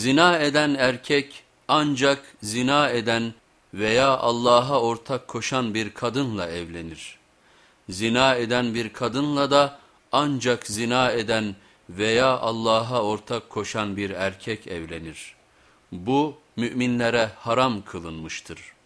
Zina eden erkek ancak zina eden veya Allah'a ortak koşan bir kadınla evlenir. Zina eden bir kadınla da ancak zina eden veya Allah'a ortak koşan bir erkek evlenir. Bu müminlere haram kılınmıştır.''